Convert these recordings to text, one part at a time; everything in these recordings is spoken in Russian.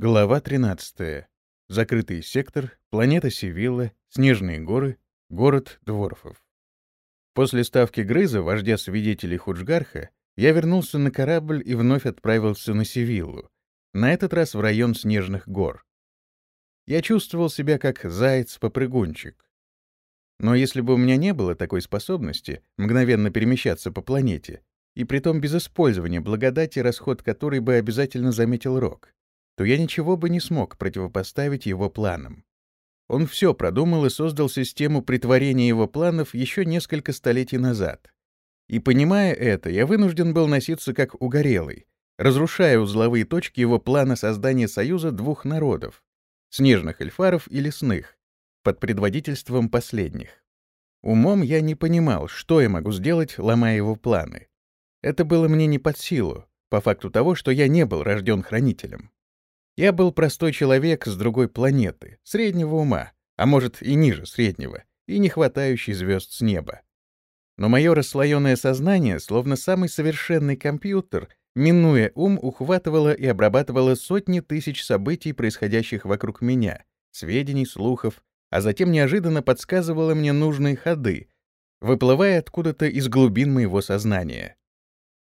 Глава 13. Закрытый сектор, планета Севилла, снежные горы, город Дворфов. После ставки Грыза, вождя свидетелей Худжгарха, я вернулся на корабль и вновь отправился на Севиллу, на этот раз в район снежных гор. Я чувствовал себя как заяц-попрыгунчик. Но если бы у меня не было такой способности мгновенно перемещаться по планете, и притом без использования благодати, расход которой бы обязательно заметил Рок, то я ничего бы не смог противопоставить его планам. Он все продумал и создал систему притворения его планов еще несколько столетий назад. И понимая это, я вынужден был носиться как угорелый, разрушая узловые точки его плана создания союза двух народов — снежных эльфаров и лесных, под предводительством последних. Умом я не понимал, что я могу сделать, ломая его планы. Это было мне не под силу, по факту того, что я не был рожден хранителем. Я был простой человек с другой планеты, среднего ума, а может и ниже среднего, и не хватающий звезд с неба. Но мое расслоенное сознание, словно самый совершенный компьютер, минуя ум, ухватывало и обрабатывало сотни тысяч событий, происходящих вокруг меня, сведений, слухов, а затем неожиданно подсказывало мне нужные ходы, выплывая откуда-то из глубин моего сознания.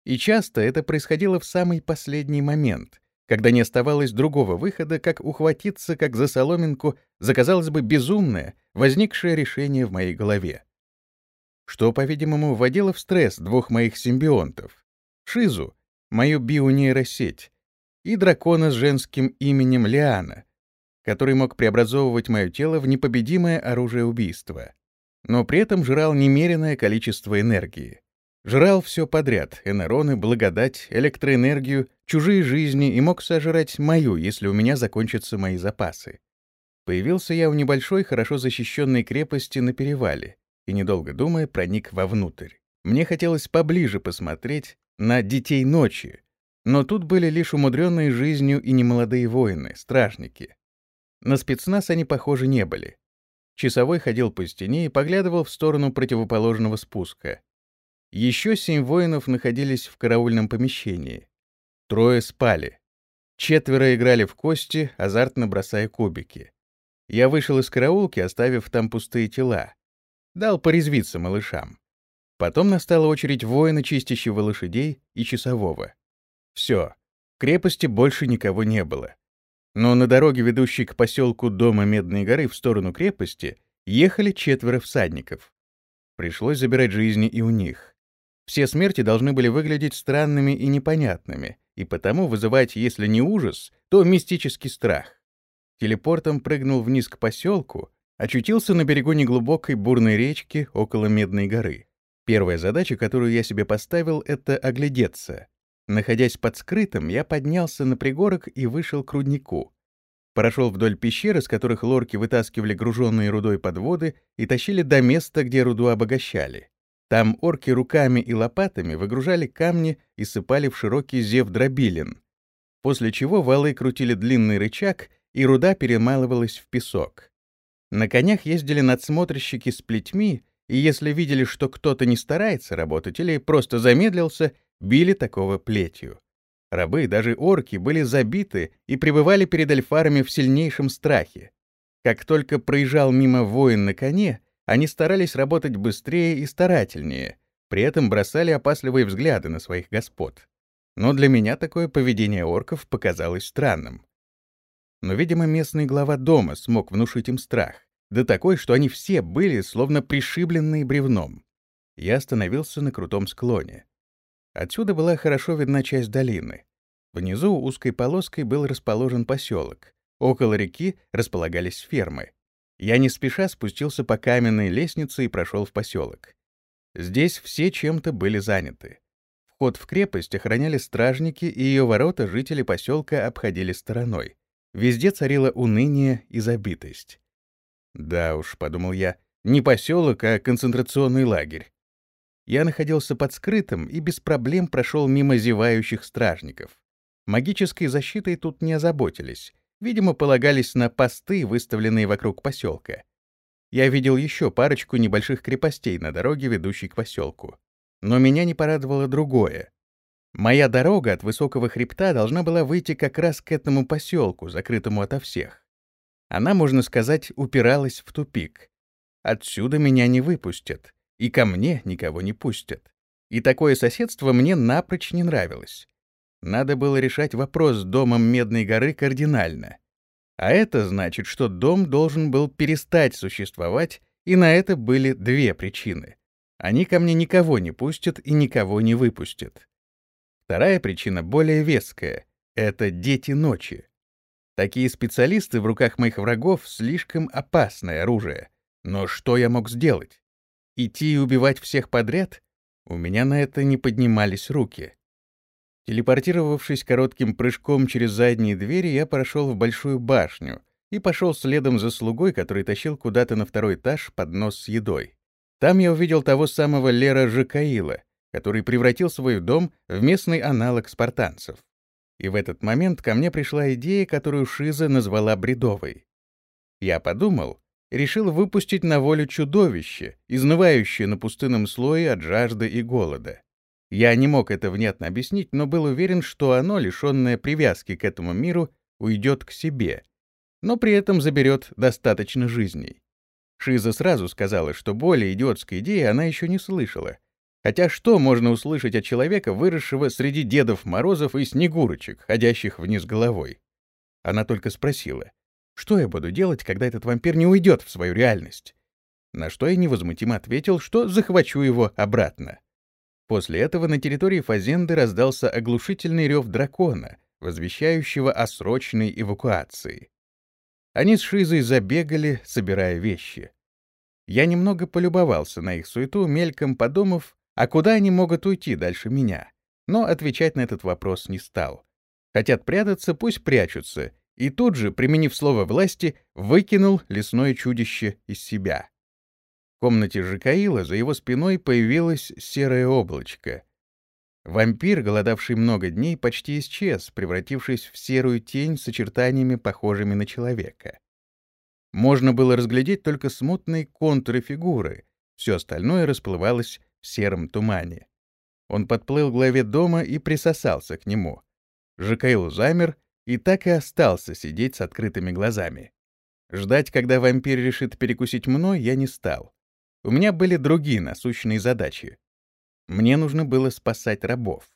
И часто это происходило в самый последний момент, когда не оставалось другого выхода, как ухватиться, как за соломинку, за, казалось бы, безумное, возникшее решение в моей голове. Что, по-видимому, вводило в стресс двух моих симбионтов. Шизу, мою бионейросеть, и дракона с женским именем Лиана, который мог преобразовывать мое тело в непобедимое оружие убийства, но при этом жрал немеренное количество энергии. Жрал все подряд — энероны, благодать, электроэнергию, чужие жизни и мог сожрать мою, если у меня закончатся мои запасы. Появился я в небольшой, хорошо защищенной крепости на перевале и, недолго думая, проник вовнутрь. Мне хотелось поближе посмотреть на детей ночи, но тут были лишь умудренные жизнью и немолодые воины, стражники. На спецназ они, похоже, не были. Часовой ходил по стене и поглядывал в сторону противоположного спуска. Еще семь воинов находились в караульном помещении. Трое спали. Четверо играли в кости, азартно бросая кубики. Я вышел из караулки, оставив там пустые тела. Дал порезвиться малышам. Потом настала очередь воина, чистящего лошадей, и часового. Все, в крепости больше никого не было. Но на дороге, ведущей к поселку Дома Медной горы в сторону крепости, ехали четверо всадников. Пришлось забирать жизни и у них. Все смерти должны были выглядеть странными и непонятными, и потому вызывать, если не ужас, то мистический страх. Телепортом прыгнул вниз к поселку, очутился на берегу неглубокой бурной речки около Медной горы. Первая задача, которую я себе поставил, — это оглядеться. Находясь под скрытым, я поднялся на пригорок и вышел к руднику. Прошел вдоль пещеры, с которых лорки вытаскивали груженные рудой подводы и тащили до места, где руду обогащали. Там орки руками и лопатами выгружали камни и сыпали в широкий зев дробилин, после чего валы крутили длинный рычаг, и руда перемалывалась в песок. На конях ездили надсмотрщики с плетьми, и если видели, что кто-то не старается работать или просто замедлился, били такого плетью. Рабы, даже орки, были забиты и пребывали перед альфарами в сильнейшем страхе. Как только проезжал мимо воин на коне, они старались работать быстрее и старательнее, при этом бросали опасливые взгляды на своих господ. Но для меня такое поведение орков показалось странным. Но, видимо, местный глава дома смог внушить им страх, да такой, что они все были словно пришибленные бревном. Я остановился на крутом склоне. Отсюда была хорошо видна часть долины. Внизу узкой полоской был расположен поселок. Около реки располагались фермы. Я не спеша спустился по каменной лестнице и прошел в поселок. Здесь все чем-то были заняты. Вход в крепость охраняли стражники, и ее ворота жители поселка обходили стороной. Везде царило уныние и забитость. «Да уж», — подумал я, — «не поселок, а концентрационный лагерь». Я находился под скрытым и без проблем прошел мимо зевающих стражников. Магической защитой тут не озаботились, Видимо, полагались на посты, выставленные вокруг поселка. Я видел еще парочку небольших крепостей на дороге, ведущей к поселку. Но меня не порадовало другое. Моя дорога от высокого хребта должна была выйти как раз к этому поселку, закрытому ото всех. Она, можно сказать, упиралась в тупик. Отсюда меня не выпустят, и ко мне никого не пустят. И такое соседство мне напрочь не нравилось. Надо было решать вопрос с домом Медной горы кардинально. А это значит, что дом должен был перестать существовать, и на это были две причины. Они ко мне никого не пустят и никого не выпустят. Вторая причина более веская — это дети ночи. Такие специалисты в руках моих врагов — слишком опасное оружие. Но что я мог сделать? Идти и убивать всех подряд? У меня на это не поднимались руки. Телепортировавшись коротким прыжком через задние двери, я прошел в большую башню и пошел следом за слугой, который тащил куда-то на второй этаж поднос с едой. Там я увидел того самого Лера Жакаила, который превратил свой дом в местный аналог спартанцев. И в этот момент ко мне пришла идея, которую Шиза назвала бредовой. Я подумал, решил выпустить на волю чудовище, изнывающее на пустынном слое от жажды и голода. Я не мог это внятно объяснить, но был уверен, что оно, лишенное привязки к этому миру, уйдет к себе, но при этом заберет достаточно жизней. Шиза сразу сказала, что более идиотской идеи она еще не слышала, Хотя что можно услышать от человека, выросшего среди Дедов Морозов и Снегурочек, ходящих вниз головой? Она только спросила, что я буду делать, когда этот вампир не уйдет в свою реальность? На что я невозмутимо ответил, что захвачу его обратно. После этого на территории Фазенды раздался оглушительный рев дракона, возвещающего о срочной эвакуации. Они с Шизой забегали, собирая вещи. Я немного полюбовался на их суету, мельком подумав, а куда они могут уйти дальше меня? Но отвечать на этот вопрос не стал. Хотят прятаться, пусть прячутся. И тут же, применив слово власти, выкинул лесное чудище из себя. Комнате Жикаила за его спиной появилось серое облачко. Вампир, голодавший много дней, почти исчез, превратившись в серую тень с очертаниями, похожими на человека. Можно было разглядеть только смутные контуры фигуры, все остальное расплывалось в сером тумане. Он подплыл к главе дома и присосался к нему. Жакаил замер и так и остался сидеть с открытыми глазами. Ждать, когда вампир решит перекусить мной, я не стал. У меня были другие насущные задачи. Мне нужно было спасать рабов.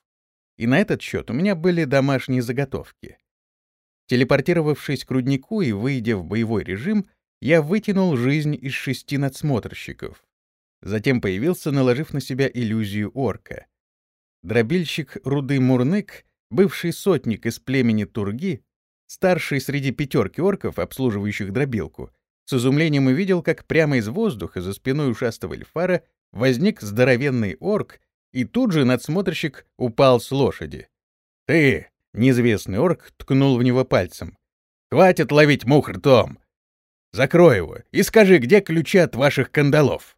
И на этот счет у меня были домашние заготовки. Телепортировавшись к руднику и выйдя в боевой режим, я вытянул жизнь из шести надсмотрщиков. Затем появился, наложив на себя иллюзию орка. Дробильщик Руды Мурнык, бывший сотник из племени Турги, старший среди пятерки орков, обслуживающих дробилку, с изумлением увидел, как прямо из воздуха за спиной ушастого эльфара возник здоровенный орк, и тут же надсмотрщик упал с лошади. «Ты!» — неизвестный орк ткнул в него пальцем. «Хватит ловить мух ртом! Закрой его и скажи, где ключи от ваших кандалов!»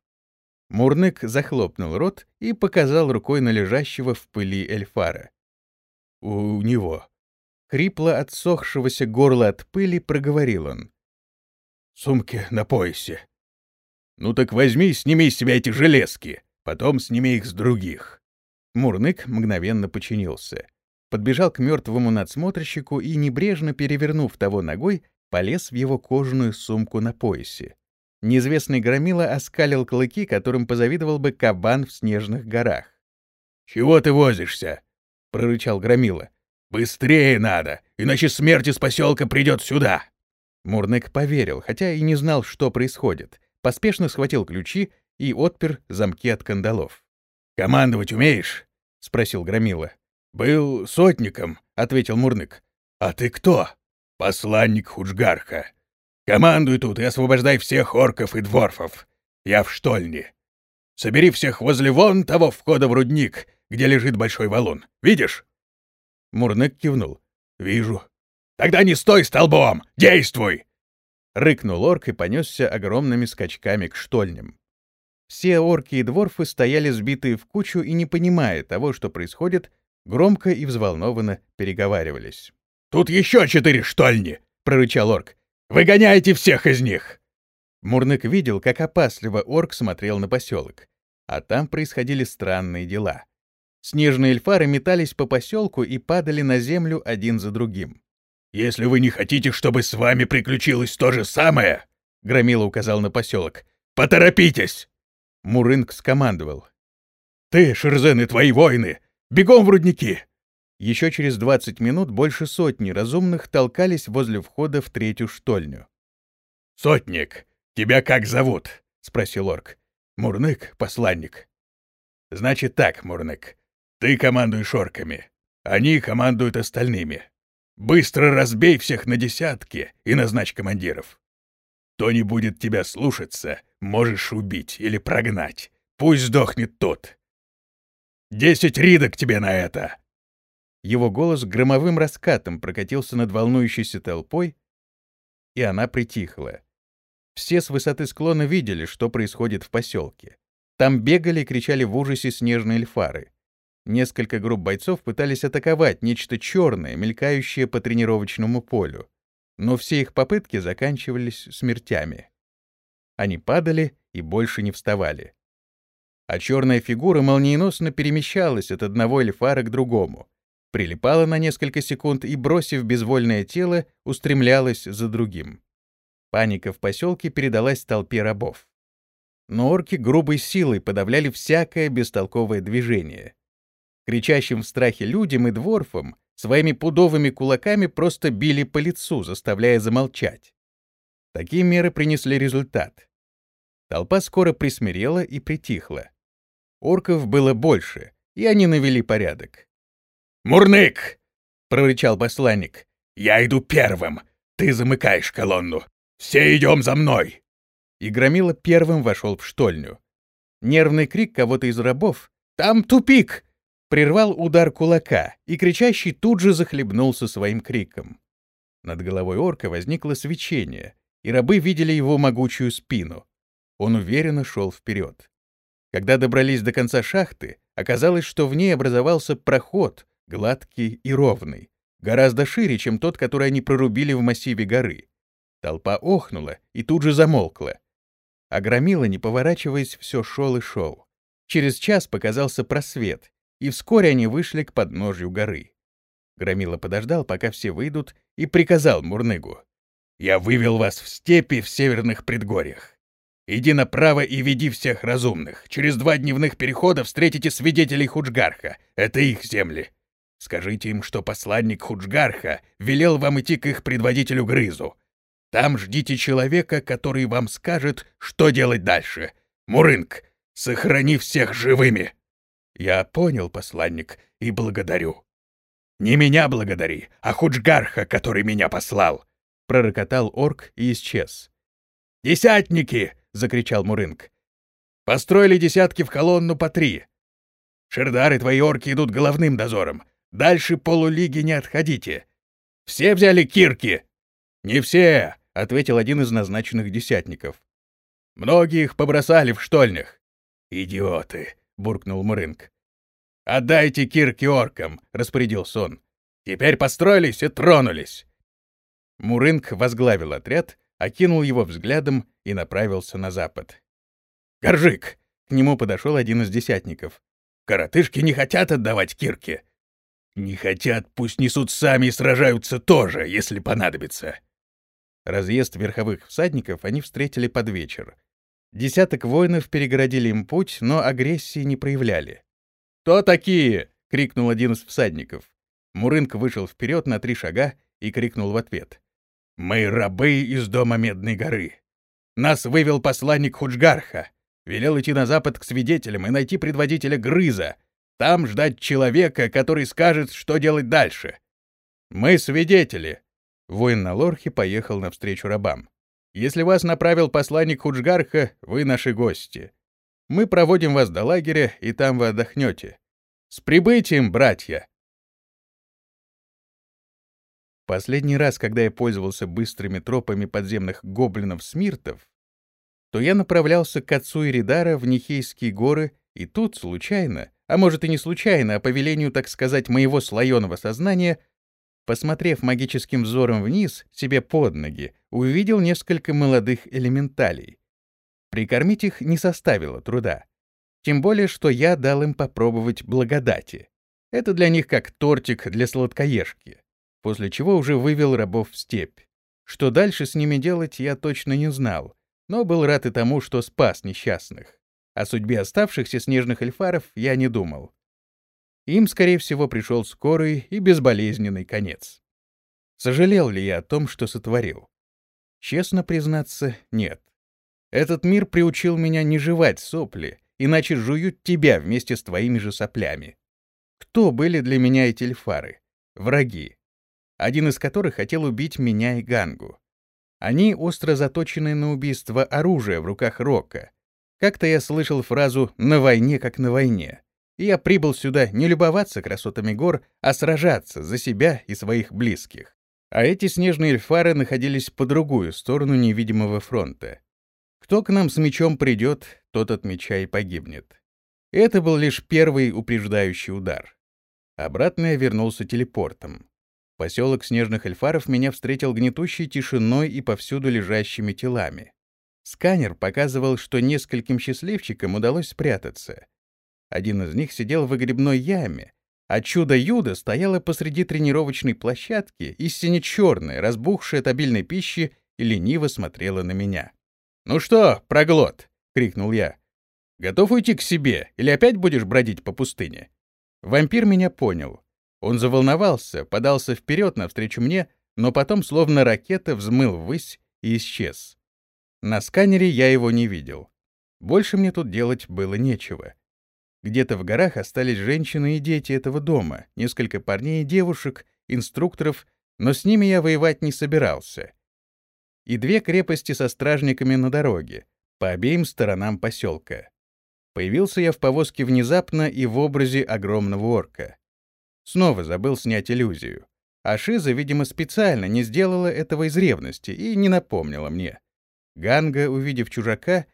Мурнык захлопнул рот и показал рукой на лежащего в пыли эльфара. «У него». Хрипло отсохшегося горла от пыли проговорил он. «Сумки на поясе». «Ну так возьми и сними с себя эти железки, потом сними их с других». Мурнык мгновенно подчинился. Подбежал к мертвому надсмотрщику и, небрежно перевернув того ногой, полез в его кожаную сумку на поясе. Неизвестный громила оскалил клыки, которым позавидовал бы кабан в снежных горах. «Чего ты возишься?» — прорычал громила. «Быстрее надо, иначе смерть из поселка придет сюда!» Мурнык поверил, хотя и не знал, что происходит. Поспешно схватил ключи и отпер замки от кандалов. «Командовать умеешь?» — спросил Громила. «Был сотником», — ответил Мурнык. «А ты кто?» «Посланник Худжгарха», Командуй тут и освобождай всех орков и дворфов. Я в штольне. Собери всех возле вон того входа в рудник, где лежит большой валун. Видишь?» Мурнык кивнул. «Вижу». «Тогда не стой столбом! Действуй!» Рыкнул орк и понесся огромными скачками к штольням. Все орки и дворфы стояли сбитые в кучу и, не понимая того, что происходит, громко и взволнованно переговаривались. «Тут еще четыре штольни!» — прорычал орк. Выгоняйте всех из них!» Мурнык видел, как опасливо орк смотрел на поселок, а там происходили странные дела. Снежные эльфары метались по поселку и падали на землю один за другим. «Если вы не хотите, чтобы с вами приключилось то же самое», — Громила указал на поселок, — «поторопитесь!» Мурынг скомандовал. «Ты, Шерзен и твои воины, бегом в рудники!» Еще через 20 минут больше сотни разумных толкались возле входа в третью штольню. «Сотник, тебя как зовут?» — спросил орк. «Мурнык, посланник». «Значит так, Мурнык, ты командуешь орками, они командуют остальными. Быстро разбей всех на десятки и назначь командиров. Кто не будет тебя слушаться, можешь убить или прогнать. Пусть сдохнет тот. Десять ридок тебе на это!» Его голос громовым раскатом прокатился над волнующейся толпой, и она притихла. Все с высоты склона видели, что происходит в поселке. Там бегали и кричали в ужасе снежные эльфары. Несколько групп бойцов пытались атаковать нечто черное, мелькающее по тренировочному полю. Но все их попытки заканчивались смертями. Они падали и больше не вставали. А черная фигура молниеносно перемещалась от одного эльфара к другому, прилипала на несколько секунд и, бросив безвольное тело, устремлялась за другим. Паника в поселке передалась толпе рабов. Но орки грубой силой подавляли всякое бестолковое движение. Кричащим в страхе людям и дворфам своими пудовыми кулаками просто били по лицу, заставляя замолчать. Такие меры принесли результат. Толпа скоро присмирела и притихла. Орков было больше, и они навели порядок. «Мурнык!» — прорычал посланник. «Я иду первым. Ты замыкаешь колонну. Все идем за мной!» И Громила первым вошел в штольню. Нервный крик кого-то из рабов «Там тупик!» Прервал удар кулака, и кричащий тут же захлебнулся своим криком. Над головой орка возникло свечение, и рабы видели его могучую спину. Он уверенно шел вперед. Когда добрались до конца шахты, оказалось, что в ней образовался проход, гладкий и ровный, гораздо шире, чем тот, который они прорубили в массиве горы. Толпа охнула и тут же замолкла. А Громила, не поворачиваясь, все шел и шел. Через час показался просвет, и вскоре они вышли к подножью горы. Громила подождал, пока все выйдут, и приказал Мурныгу. «Я вывел вас в степи в северных предгорьях. Иди направо и веди всех разумных. Через два дневных перехода встретите свидетелей Худжгарха. Это их земли. Скажите им, что посланник Худжгарха велел вам идти к их предводителю Грызу. Там ждите человека, который вам скажет, что делать дальше. Мурынг, сохрани всех живыми!» Я понял, посланник, и благодарю. Не меня благодари, а Худжгарха, который меня послал, пророкотал орк и исчез. Десятники! закричал Мурынг. Построили десятки в колонну по три. Шердары твои орки идут головным дозором. Дальше полулиги не отходите. Все взяли кирки? Не все, ответил один из назначенных десятников. Многие их побросали в штольнях. Идиоты, буркнул Мурынг. «Отдайте кирки оркам», — распорядился он. «Теперь построились и тронулись». Мурынг возглавил отряд, окинул его взглядом и направился на запад. «Горжик!» — к нему подошел один из десятников. «Коротышки не хотят отдавать кирки». «Не хотят, пусть несут сами и сражаются тоже, если понадобится». Разъезд верховых всадников они встретили под вечер. Десяток воинов перегородили им путь, но агрессии не проявляли. «Кто такие?» — крикнул один из всадников. Мурынк вышел вперед на три шага и крикнул в ответ. «Мы рабы из дома Медной горы. Нас вывел посланник Худжгарха. Велел идти на запад к свидетелям и найти предводителя Грыза. Там ждать человека, который скажет, что делать дальше. Мы свидетели». Воин на Лорхе поехал навстречу рабам. Если вас направил посланник Худжгарха, вы наши гости. Мы проводим вас до лагеря, и там вы отдохнете. С прибытием, братья!» Последний раз, когда я пользовался быстрыми тропами подземных гоблинов-смиртов, то я направлялся к отцу Иридара в Нихейские горы, и тут, случайно, а может и не случайно, а по велению, так сказать, моего слоеного сознания, посмотрев магическим взором вниз, себе под ноги, увидел несколько молодых элементалей. Прикормить их не составило труда. Тем более, что я дал им попробовать благодати. Это для них как тортик для сладкоежки. После чего уже вывел рабов в степь. Что дальше с ними делать, я точно не знал, но был рад и тому, что спас несчастных. О судьбе оставшихся снежных эльфаров я не думал. Им, скорее всего, пришел скорый и безболезненный конец. Сожалел ли я о том, что сотворил? Честно признаться, нет. Этот мир приучил меня не жевать сопли, иначе жуют тебя вместе с твоими же соплями. Кто были для меня эти эльфары? Враги один из которых хотел убить меня и Гангу. Они остро заточены на убийство оружия в руках Рока. Как-то я слышал фразу «на войне, как на войне». И я прибыл сюда не любоваться красотами гор, а сражаться за себя и своих близких. А эти снежные эльфары находились по другую сторону невидимого фронта. Кто к нам с мечом придет, тот от меча и погибнет. Это был лишь первый упреждающий удар. Обратно я вернулся телепортом. Поселок снежных эльфаров меня встретил гнетущей тишиной и повсюду лежащими телами. Сканер показывал, что нескольким счастливчикам удалось спрятаться. Один из них сидел в выгребной яме, а чудо-юдо стояло посреди тренировочной площадки и сине-черная, разбухшая от обильной пищи, и лениво смотрела на меня. «Ну что, проглот!» — крикнул я. «Готов уйти к себе, или опять будешь бродить по пустыне?» Вампир меня понял. Он заволновался, подался вперед навстречу мне, но потом, словно ракета, взмыл ввысь и исчез. На сканере я его не видел. Больше мне тут делать было нечего. Где-то в горах остались женщины и дети этого дома, несколько парней и девушек, инструкторов, но с ними я воевать не собирался. И две крепости со стражниками на дороге, по обеим сторонам поселка. Появился я в повозке внезапно и в образе огромного орка. Снова забыл снять иллюзию. А видимо, специально не сделала этого из ревности и не напомнила мне. Ганга, увидев чужака,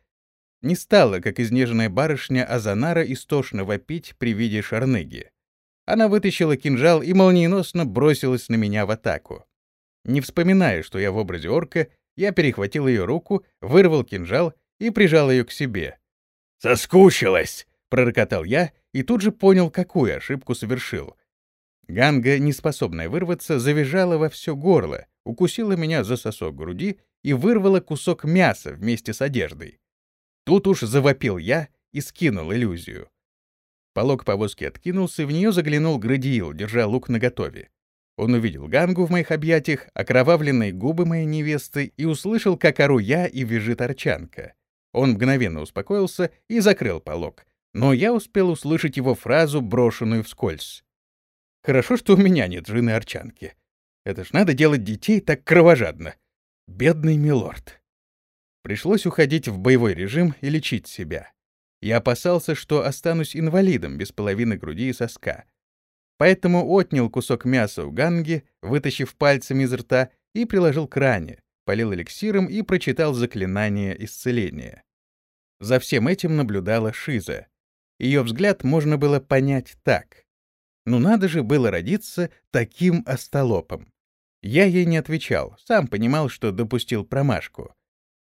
не стала, как изнеженная барышня Азанара, истошно вопить при виде шарныги. Она вытащила кинжал и молниеносно бросилась на меня в атаку. Не вспоминая, что я в образе орка, я перехватил ее руку, вырвал кинжал и прижал ее к себе. «Соскучилась!» — пророкотал я и тут же понял, какую ошибку совершил — Ганга, неспособная вырваться, завизжала во все горло, укусила меня за сосок груди и вырвала кусок мяса вместе с одеждой. Тут уж завопил я и скинул иллюзию. Полог повозки откинулся, и в нее заглянул Градиил, держа лук наготове. Он увидел Гангу в моих объятиях, окровавленные губы моей невесты и услышал, как ору я и вяжет арчанка. Он мгновенно успокоился и закрыл полог, но я успел услышать его фразу, брошенную вскользь. Хорошо, что у меня нет жены-арчанки. Это ж надо делать детей так кровожадно. Бедный милорд. Пришлось уходить в боевой режим и лечить себя. Я опасался, что останусь инвалидом без половины груди и соска. Поэтому отнял кусок мяса у ганги, вытащив пальцами из рта, и приложил к ране, полил эликсиром и прочитал заклинание исцеления. За всем этим наблюдала Шиза. Ее взгляд можно было понять так. Ну надо же было родиться таким остолопом. Я ей не отвечал, сам понимал, что допустил промашку.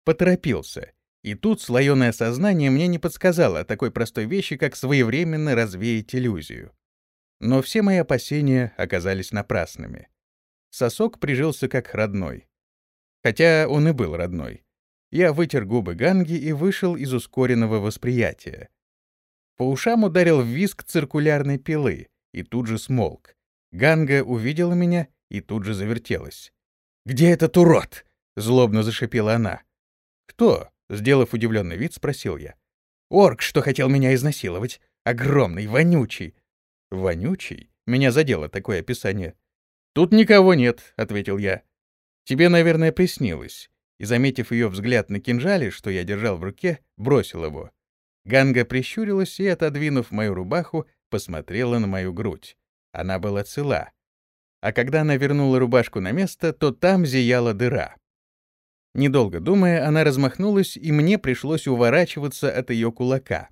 Поторопился. И тут слоеное сознание мне не подсказало такой простой вещи, как своевременно развеять иллюзию. Но все мои опасения оказались напрасными. Сосок прижился как родной. Хотя он и был родной. Я вытер губы Ганги и вышел из ускоренного восприятия. По ушам ударил визг циркулярной пилы — и тут же смолк. Ганга увидела меня и тут же завертелась. «Где этот урод?» — злобно зашипела она. «Кто?» — сделав удивленный вид, спросил я. «Орк, что хотел меня изнасиловать. Огромный, вонючий». «Вонючий?» — меня задело такое описание. «Тут никого нет», — ответил я. «Тебе, наверное, приснилось». И, заметив ее взгляд на кинжале, что я держал в руке, бросил его. Ганга прищурилась и, отодвинув мою рубаху, посмотрела на мою грудь. Она была цела. А когда она вернула рубашку на место, то там зияла дыра. Недолго думая, она размахнулась, и мне пришлось уворачиваться от ее кулака.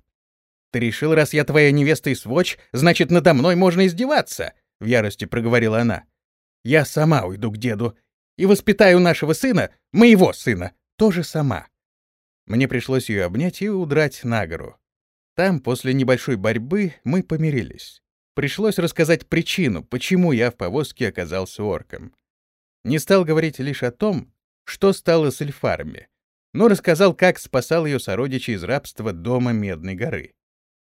«Ты решил, раз я твоя невеста и сводч, значит, надо мной можно издеваться!» — в ярости проговорила она. «Я сама уйду к деду и воспитаю нашего сына, моего сына, тоже сама». Мне пришлось ее обнять и удрать на гору. Там, после небольшой борьбы, мы помирились. Пришлось рассказать причину, почему я в повозке оказался орком. Не стал говорить лишь о том, что стало с эльфарами, но рассказал, как спасал ее сородичей из рабства дома Медной горы.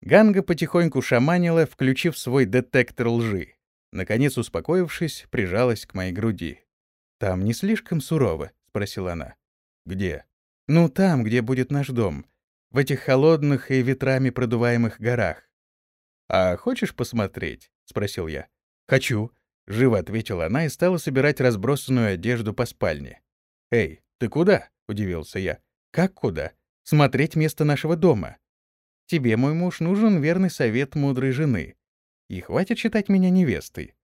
Ганга потихоньку шаманила, включив свой детектор лжи. Наконец, успокоившись, прижалась к моей груди. «Там не слишком сурово?» — спросила она. «Где?» «Ну, там, где будет наш дом. В этих холодных и ветрами продуваемых горах». «А хочешь посмотреть?» — спросил я. «Хочу», — живо ответила она и стала собирать разбросанную одежду по спальне. «Эй, ты куда?» — удивился я. «Как куда? Смотреть место нашего дома. Тебе, мой муж, нужен верный совет мудрой жены. И хватит считать меня невестой.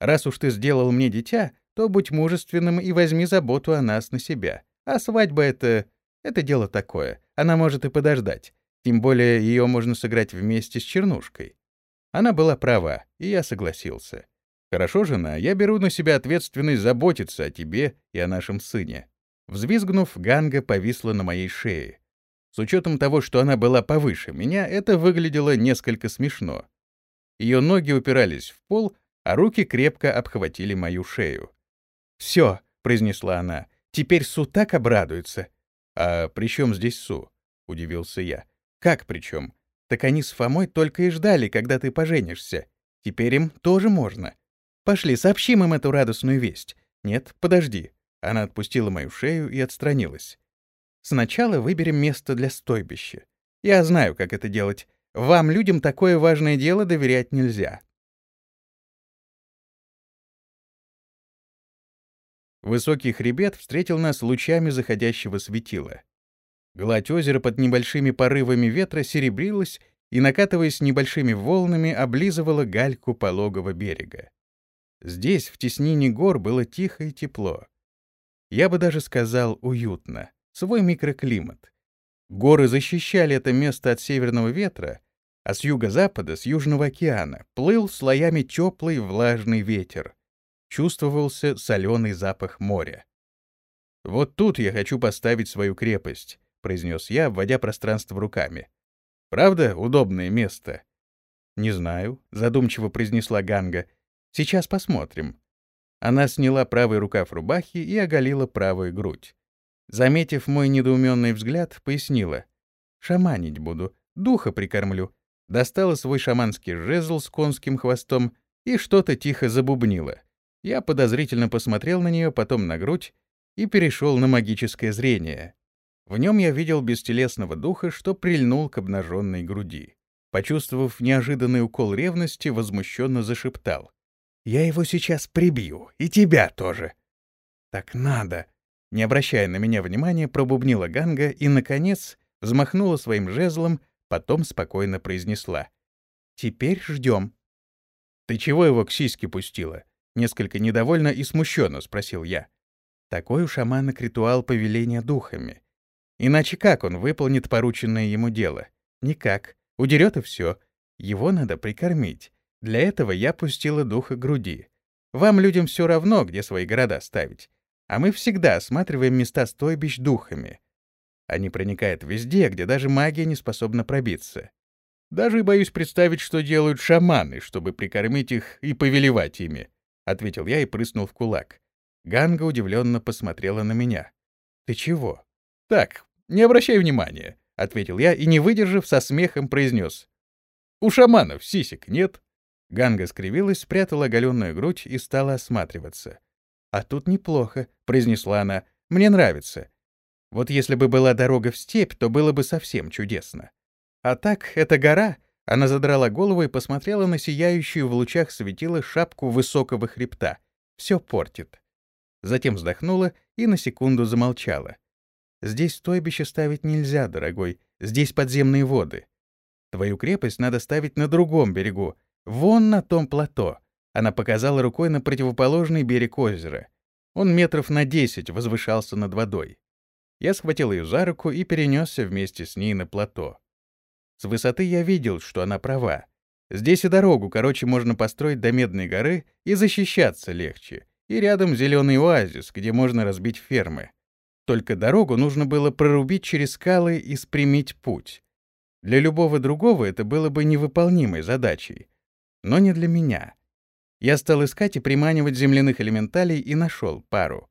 Раз уж ты сделал мне дитя, то будь мужественным и возьми заботу о нас на себя. А свадьба — это... это дело такое. Она может и подождать. Тем более ее можно сыграть вместе с Чернушкой. Она была права, и я согласился. Хорошо, жена, я беру на себя ответственность заботиться о тебе и о нашем сыне. Взвизгнув, Ганга повисла на моей шее. С учетом того, что она была повыше меня, это выглядело несколько смешно. Ее ноги упирались в пол, а руки крепко обхватили мою шею. «Все», — произнесла она, — «теперь Су так обрадуется». «А при чем здесь Су?» — удивился я. «Как при чем? Так они с Фомой только и ждали, когда ты поженишься. Теперь им тоже можно. Пошли, сообщим им эту радостную весть. Нет, подожди». Она отпустила мою шею и отстранилась. «Сначала выберем место для стойбища. Я знаю, как это делать. Вам, людям, такое важное дело доверять нельзя. Высокий хребет встретил нас лучами заходящего светила. Гладь озера под небольшими порывами ветра серебрилась и, накатываясь небольшими волнами, облизывала гальку пологого берега. Здесь, в теснине гор, было тихо и тепло. Я бы даже сказал уютно, свой микроклимат. Горы защищали это место от северного ветра, а с юго-запада, с Южного океана, плыл слоями теплый влажный ветер. Чувствовался соленый запах моря. «Вот тут я хочу поставить свою крепость», — произнес я, обводя пространство руками. «Правда, удобное место?» «Не знаю», — задумчиво произнесла Ганга. «Сейчас посмотрим». Она сняла правый рукав рубахи и оголила правую грудь. Заметив мой недоуменный взгляд, пояснила. «Шаманить буду, духа прикормлю достала свой шаманский жезл с конским хвостом и что-то тихо забубнила. Я подозрительно посмотрел на нее, потом на грудь и перешел на магическое зрение. В нем я видел бестелесного духа, что прильнул к обнаженной груди. Почувствовав неожиданный укол ревности, возмущенно зашептал. «Я его сейчас прибью, и тебя тоже!» «Так надо!» Не обращая на меня внимания, пробубнила Ганга и, наконец, взмахнула своим жезлом, Потом спокойно произнесла. «Теперь ждем». «Ты чего его к сиське пустила?» Несколько недовольно и смущенно спросил я. Такой у шамана ритуал повеления духами. Иначе как он выполнит порученное ему дело? Никак. Удерет и все. Его надо прикормить. Для этого я пустила духа груди. Вам, людям, все равно, где свои города ставить. А мы всегда осматриваем места стойбищ духами. Они проникают везде, где даже магия не способна пробиться. Даже боюсь представить, что делают шаманы, чтобы прикормить их и повелевать ими, — ответил я и прыснул в кулак. Ганга удивленно посмотрела на меня. «Ты чего?» «Так, не обращай внимания», — ответил я и, не выдержав, со смехом произнес. «У шаманов сисек нет». Ганга скривилась, спрятала оголенную грудь и стала осматриваться. «А тут неплохо», — произнесла она. «Мне нравится. Вот если бы была дорога в степь, то было бы совсем чудесно. А так, эта гора... Она задрала голову и посмотрела на сияющую в лучах светила шапку высокого хребта. Все портит. Затем вздохнула и на секунду замолчала. «Здесь стойбище ставить нельзя, дорогой. Здесь подземные воды. Твою крепость надо ставить на другом берегу, вон на том плато». Она показала рукой на противоположный берег озера. Он метров на десять возвышался над водой. Я схватил ее за руку и перенесся вместе с ней на плато. С высоты я видел, что она права. Здесь и дорогу, короче, можно построить до Медной горы и защищаться легче. И рядом зеленый оазис, где можно разбить фермы. Только дорогу нужно было прорубить через скалы и спрямить путь. Для любого другого это было бы невыполнимой задачей. Но не для меня. Я стал искать и приманивать земляных элементалей и нашел пару.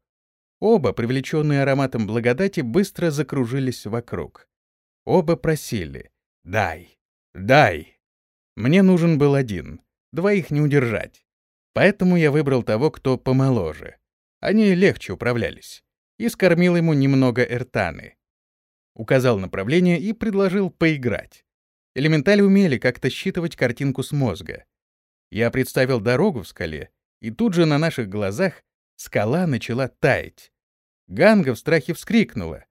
Оба, привлеченные ароматом благодати, быстро закружились вокруг. Оба просили «Дай! Дай!». Мне нужен был один, двоих не удержать. Поэтому я выбрал того, кто помоложе. Они легче управлялись. И скормил ему немного эртаны. Указал направление и предложил поиграть. Элементали умели как-то считывать картинку с мозга. Я представил дорогу в скале, и тут же на наших глазах скала начала таять. Ганга в страхе вскрикнула.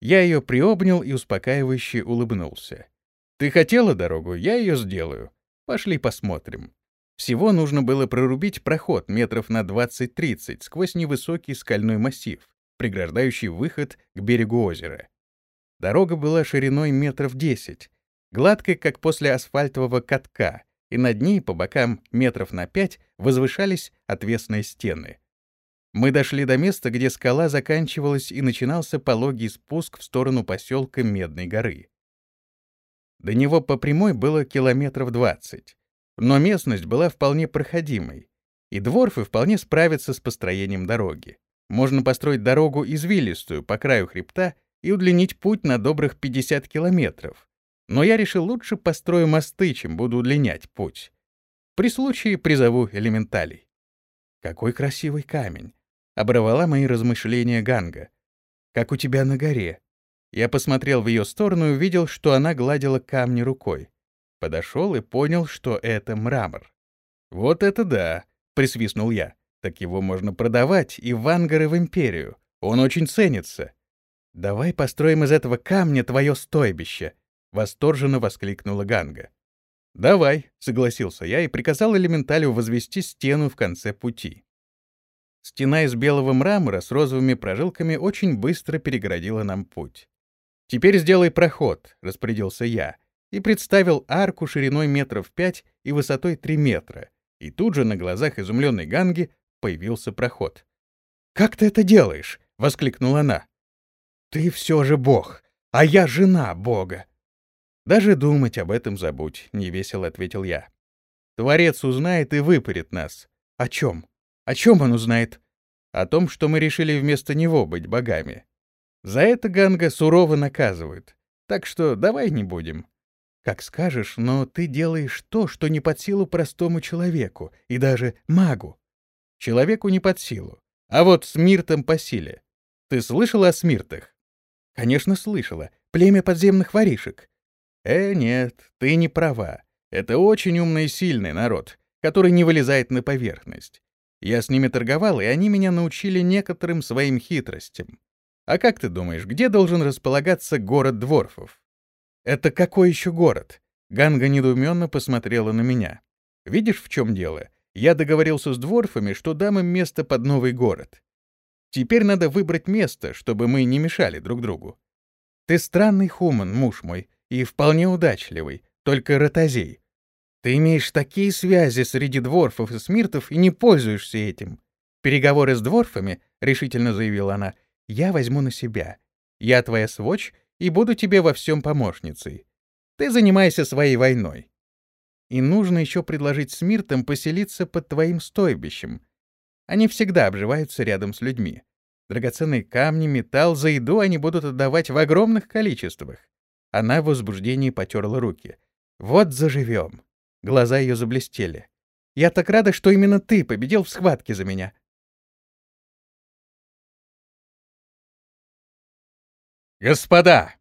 Я ее приобнял и успокаивающе улыбнулся. «Ты хотела дорогу? Я ее сделаю. Пошли посмотрим». Всего нужно было прорубить проход метров на 20-30 сквозь невысокий скальной массив, преграждающий выход к берегу озера. Дорога была шириной метров 10, гладкой, как после асфальтового катка, и над ней по бокам метров на 5 возвышались отвесные стены. Мы дошли до места, где скала заканчивалась и начинался пологий спуск в сторону поселка Медной горы. До него по прямой было километров 20. Но местность была вполне проходимой, и дворфы вполне справятся с построением дороги. Можно построить дорогу извилистую по краю хребта и удлинить путь на добрых 50 километров. Но я решил лучше построю мосты, чем буду удлинять путь. При случае призову элементалей. Какой красивый камень! Оборвала мои размышления Ганга. Как у тебя на горе. Я посмотрел в ее сторону и увидел, что она гладила камни рукой. Подошел и понял, что это мрамор. «Вот это да!» — присвистнул я. «Так его можно продавать и в ангары в империю. Он очень ценится». «Давай построим из этого камня твое стойбище!» — восторженно воскликнула Ганга. «Давай», — согласился я и приказал элементалю возвести стену в конце пути. Стена из белого мрамора с розовыми прожилками очень быстро перегородила нам путь. «Теперь сделай проход», — распорядился я, и представил арку шириной метров пять и высотой три метра, и тут же на глазах изумленной Ганги появился проход. «Как ты это делаешь?» — воскликнула она. «Ты все же бог, а я жена бога». «Даже думать об этом забудь», — невесело ответил я. «Творец узнает и выпарит нас. О чем? О чем он узнает?» «О том, что мы решили вместо него быть богами. За это Ганга сурово наказывают. Так что давай не будем. Как скажешь, но ты делаешь то, что не под силу простому человеку и даже магу. Человеку не под силу, а вот смиртам по силе. Ты слышала о смиртах? Конечно, слышала. Племя подземных воришек. Э, нет, ты не права. Это очень умный и сильный народ, который не вылезает на поверхность. Я с ними торговал, и они меня научили некоторым своим хитростям. А как ты думаешь, где должен располагаться город дворфов? «Это какой еще город?» Ганга недоуменно посмотрела на меня. «Видишь, в чем дело? Я договорился с дворфами, что дам им место под новый город. Теперь надо выбрать место, чтобы мы не мешали друг другу. Ты странный хуман, муж мой, и вполне удачливый, только ротозей. Ты имеешь такие связи среди дворфов и смиртов и не пользуешься этим. Переговоры с дворфами, — решительно заявила она, — я возьму на себя. Я твоя сводч и буду тебе во всем помощницей. Ты занимайся своей войной. И нужно еще предложить смиртам поселиться под твоим стойбищем. Они всегда обживаются рядом с людьми. Драгоценные камни, металл, за еду они будут отдавать в огромных количествах. Она в возбуждении потерла руки. Вот заживем. Глаза ее заблестели. Я так рада, что именно ты победил в схватке за меня. «Господа!»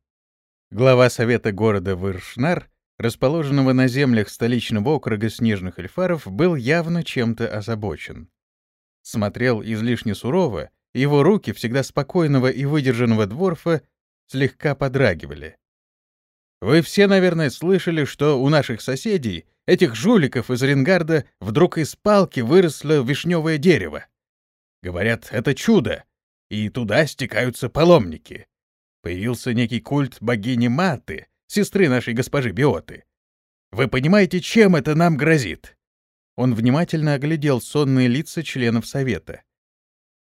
Глава совета города Выршнар, расположенного на землях столичного округа Снежных Эльфаров, был явно чем-то озабочен. Смотрел излишне сурово, его руки, всегда спокойного и выдержанного дворфа, слегка подрагивали. Вы все, наверное, слышали, что у наших соседей, этих жуликов из Ренгарда, вдруг из палки выросло вишневое дерево. Говорят, это чудо, и туда стекаются паломники. Появился некий культ богини Маты, сестры нашей госпожи Биоты. Вы понимаете, чем это нам грозит?» Он внимательно оглядел сонные лица членов совета.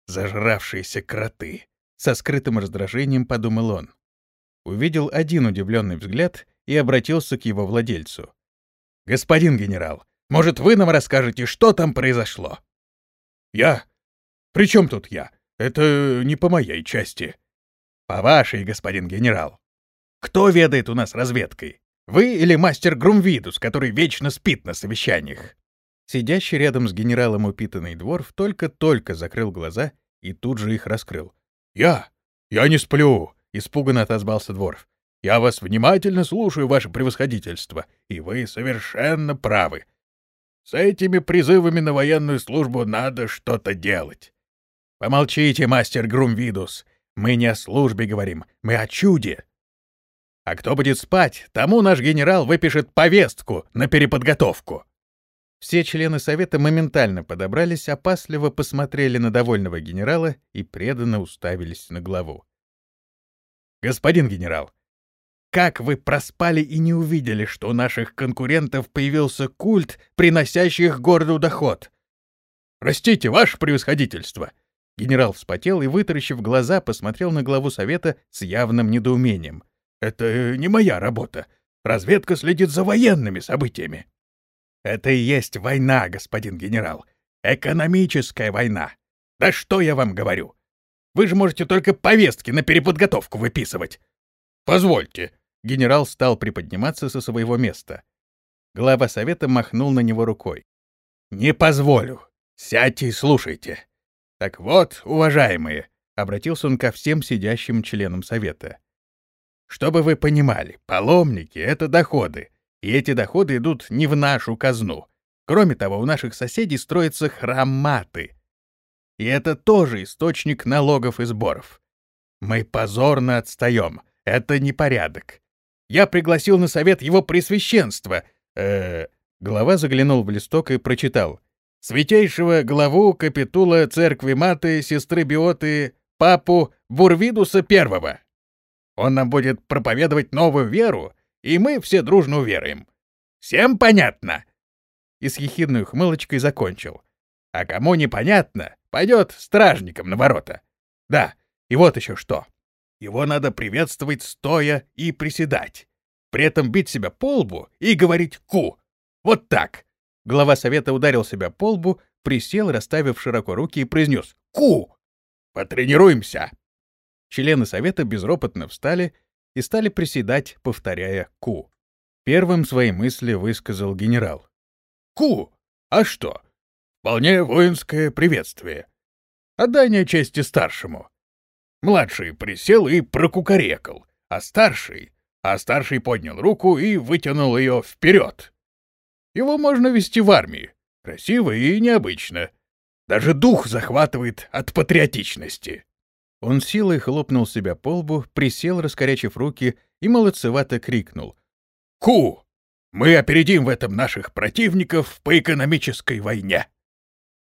«Зажравшиеся кроты!» — со скрытым раздражением подумал он. Увидел один удивленный взгляд и обратился к его владельцу. «Господин генерал, может, вы нам расскажете, что там произошло?» «Я? При чем тут я? Это не по моей части». «По вашей, господин генерал. Кто ведает у нас разведкой? Вы или мастер Грумвидус, который вечно спит на совещаниях?» Сидящий рядом с генералом упитанный дворф только-только закрыл глаза и тут же их раскрыл. «Я? Я не сплю!» — испуганно отозвался дворф. «Я вас внимательно слушаю, ваше превосходительство, и вы совершенно правы. С этими призывами на военную службу надо что-то делать». «Помолчите, мастер Грумвидус. Мы не о службе говорим, мы о чуде. А кто будет спать, тому наш генерал выпишет повестку на переподготовку». Все члены совета моментально подобрались, опасливо посмотрели на довольного генерала и преданно уставились на главу. «Господин генерал, как вы проспали и не увидели, что у наших конкурентов появился культ, приносящий их городу доход?» «Простите, ваше превосходительство!» Генерал вспотел и, вытаращив глаза, посмотрел на главу совета с явным недоумением. «Это не моя работа. Разведка следит за военными событиями». Это и есть война, господин генерал. Экономическая война. Да что я вам говорю? Вы же можете только повестки на переподготовку выписывать. Позвольте. Генерал стал приподниматься со своего места. Глава совета махнул на него рукой. Не позволю. Сядьте и слушайте. Так вот, уважаемые, обратился он ко всем сидящим членам совета. Чтобы вы понимали, паломники — это доходы, и эти доходы идут не в нашу казну. Кроме того, у наших соседей строится храм Маты. И это тоже источник налогов и сборов. Мы позорно отстаем. Это непорядок. Я пригласил на совет его пресвященства. Э, глава заглянул в листок и прочитал. Святейшего главу капитула церкви Маты, сестры Биоты, папу Бурвидуса Первого. Он нам будет проповедовать новую веру, и мы все дружно уверуем. Всем понятно?» И с ехидной ухмылочкой закончил. «А кому непонятно, пойдет стражником на ворота. Да, и вот еще что. Его надо приветствовать стоя и приседать. При этом бить себя по лбу и говорить «ку». Вот так. Глава совета ударил себя по лбу, присел, расставив широко руки и произнес «ку». Потренируемся. Члены совета безропотно встали и стали приседать, повторяя «ку». Первым свои мысли высказал генерал. «Ку! А что? Вполне воинское приветствие. Отдание чести старшему». Младший присел и прокукарекал, а старший... А старший поднял руку и вытянул ее вперед. Его можно вести в армии. Красиво и необычно. Даже дух захватывает от патриотичности. Он силой хлопнул себя по лбу, присел, раскорячив руки, и молодцевато крикнул. «Ку! Мы опередим в этом наших противников по экономической войне!»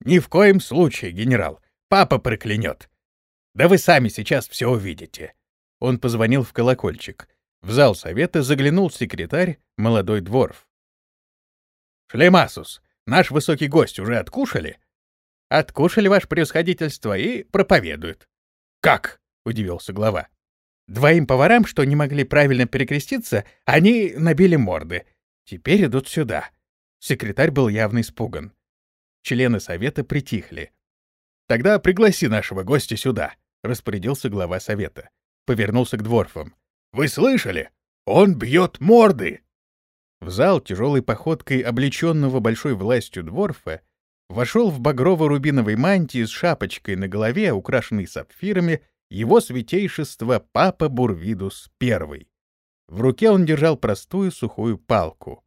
«Ни в коем случае, генерал. Папа проклянет. Да вы сами сейчас все увидите». Он позвонил в колокольчик. В зал совета заглянул секретарь, молодой дворф. «Шлемасус, наш высокий гость уже откушали?» «Откушали, ваше превосходительство, и проповедуют». «Как?» — удивился глава. «Двоим поварам, что не могли правильно перекреститься, они набили морды. Теперь идут сюда». Секретарь был явно испуган. Члены совета притихли. «Тогда пригласи нашего гостя сюда», — распорядился глава совета. Повернулся к дворфам. «Вы слышали? Он бьет морды!» В зал тяжелой походкой облеченного большой властью дворфа вошел в багрово-рубиновой мантии с шапочкой на голове, украшенной сапфирами, его святейшество Папа Бурвидус I. В руке он держал простую сухую палку.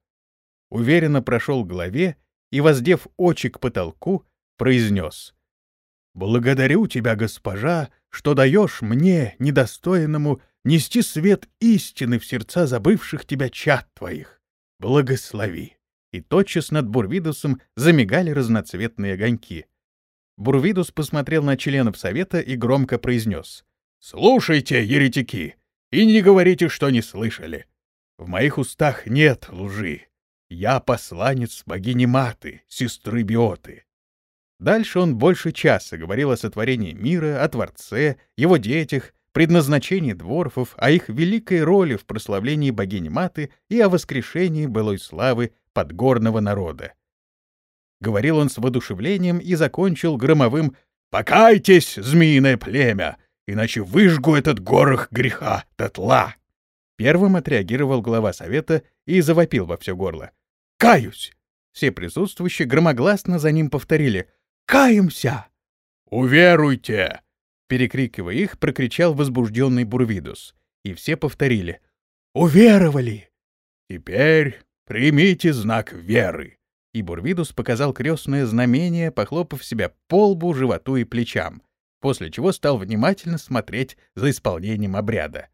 Уверенно прошел к главе и, воздев очи к потолку, произнес «Благодарю тебя, госпожа, что даешь мне, недостойному, нести свет истины в сердца забывших тебя чад твоих. Благослови!» и тотчас над Бурвидусом замигали разноцветные огоньки. Бурвидус посмотрел на членов совета и громко произнес. «Слушайте, еретики, и не говорите, что не слышали. В моих устах нет лжи. Я посланец богини Маты, сестры Биоты». Дальше он больше часа говорил о сотворении мира, о Творце, его детях, предназначении дворфов, о их великой роли в прославлении богини Маты и о воскрешении былой славы подгорного народа. Говорил он с воодушевлением и закончил громовым «Покайтесь, змеиное племя, иначе выжгу этот горох греха дотла!» Первым отреагировал глава совета и завопил во все горло. «Каюсь!» Все присутствующие громогласно за ним повторили «Каемся!» «Уверуйте!» Перекрикивая их, прокричал возбужденный Бурвидус. И все повторили. «Уверовали!» «Теперь примите знак веры!» И Бурвидус показал крестное знамение, похлопав себя по лбу, животу и плечам, после чего стал внимательно смотреть за исполнением обряда.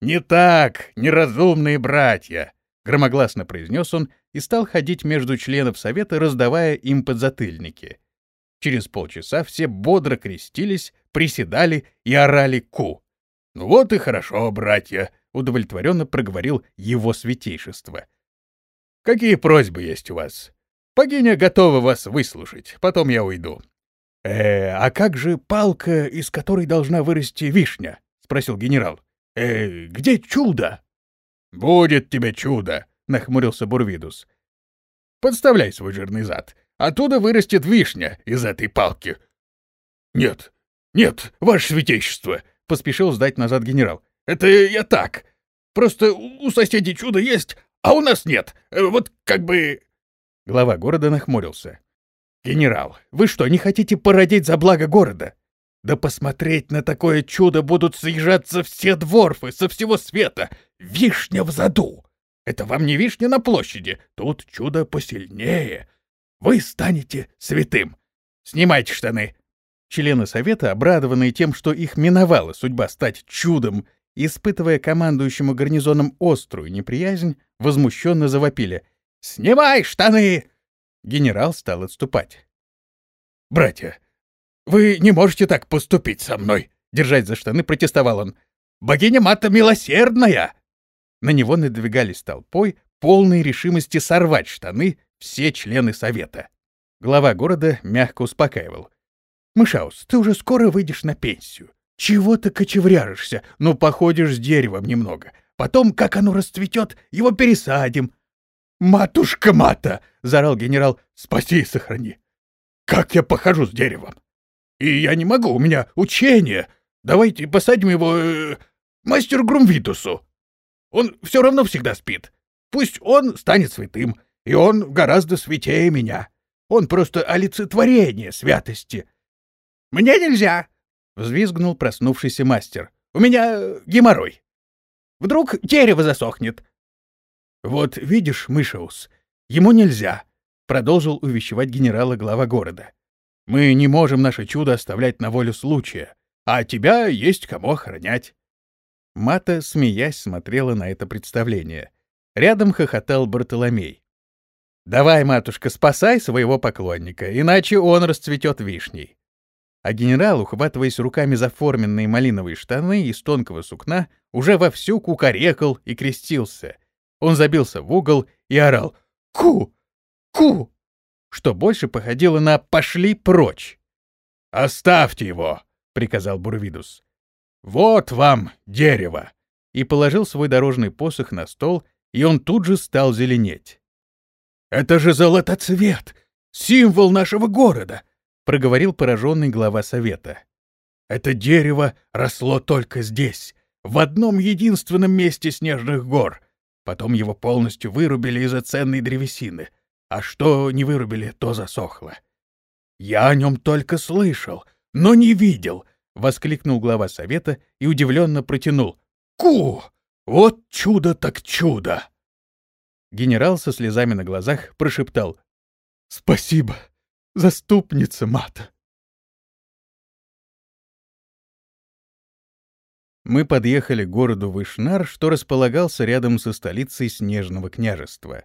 «Не так, неразумные братья!» — громогласно произнес он и стал ходить между членов совета, раздавая им подзатыльники. Через полчаса все бодро крестились, приседали и орали «ку». «Ну вот и хорошо, братья», — удовлетворенно проговорил его святейшество. «Какие просьбы есть у вас? Богиня готова вас выслушать, потом я уйду». «Э, а как же палка, из которой должна вырасти вишня?» — спросил генерал. «Э, где чудо?» «Будет тебе чудо», — нахмурился Бурвидус. «Подставляй свой жирный зад. Оттуда вырастет вишня из этой палки. — Нет, нет, ваше святейшество, — поспешил сдать назад генерал. — Это я так. Просто у соседей чудо есть, а у нас нет. Э, вот как бы... Глава города нахмурился. — Генерал, вы что, не хотите породить за благо города? Да посмотреть на такое чудо будут съезжаться все дворфы со всего света. Вишня в заду. Это вам не вишня на площади, тут чудо посильнее. Вы станете святым. Снимайте штаны. Члены совета, обрадованные тем, что их миновала судьба стать чудом, испытывая командующему гарнизоном острую неприязнь, возмущенно завопили. «Снимай штаны!» Генерал стал отступать. «Братья, вы не можете так поступить со мной!» Держать за штаны протестовал он. «Богиня Мата милосердная!» На него надвигались толпой, полной решимости сорвать штаны все члены совета. Глава города мягко успокаивал. «Мышаус, ты уже скоро выйдешь на пенсию. Чего ты кочевряжешься? Ну, походишь с деревом немного. Потом, как оно расцветет, его пересадим». «Матушка Мата!» — заорал генерал. «Спаси и сохрани! Как я похожу с деревом? И я не могу, у меня учение. Давайте посадим его э, мастеру Грумвитусу. Он все равно всегда спит. Пусть он станет святым. И он гораздо святее меня. Он просто олицетворение святости. — Мне нельзя! — взвизгнул проснувшийся мастер. — У меня геморрой. Вдруг дерево засохнет. — Вот видишь, Мышеус, ему нельзя, — продолжил увещевать генерала глава города. — Мы не можем наше чудо оставлять на волю случая, а тебя есть кому охранять. Мата, смеясь, смотрела на это представление. Рядом хохотал Бартоломей. Давай, матушка, спасай своего поклонника, иначе он расцветет вишней. А генерал, ухватываясь руками за форменные малиновые штаны из тонкого сукна, уже вовсю кукарекал и крестился. Он забился в угол и орал «Ку! Ку!», что больше походило на «пошли прочь». «Оставьте его!» — приказал Бурвидус. «Вот вам дерево!» И положил свой дорожный посох на стол, и он тут же стал зеленеть. «Это же золотоцвет! Символ нашего города!» — проговорил пораженный глава совета. «Это дерево росло только здесь, в одном единственном месте снежных гор. Потом его полностью вырубили из-за ценной древесины, а что не вырубили, то засохло. Я о нем только слышал, но не видел!» — воскликнул глава совета и удивленно протянул. «Ку! Вот чудо так чудо!» Генерал со слезами на глазах прошептал «Спасибо, заступница Мата». Мы подъехали к городу Вышнар, что располагался рядом со столицей Снежного княжества.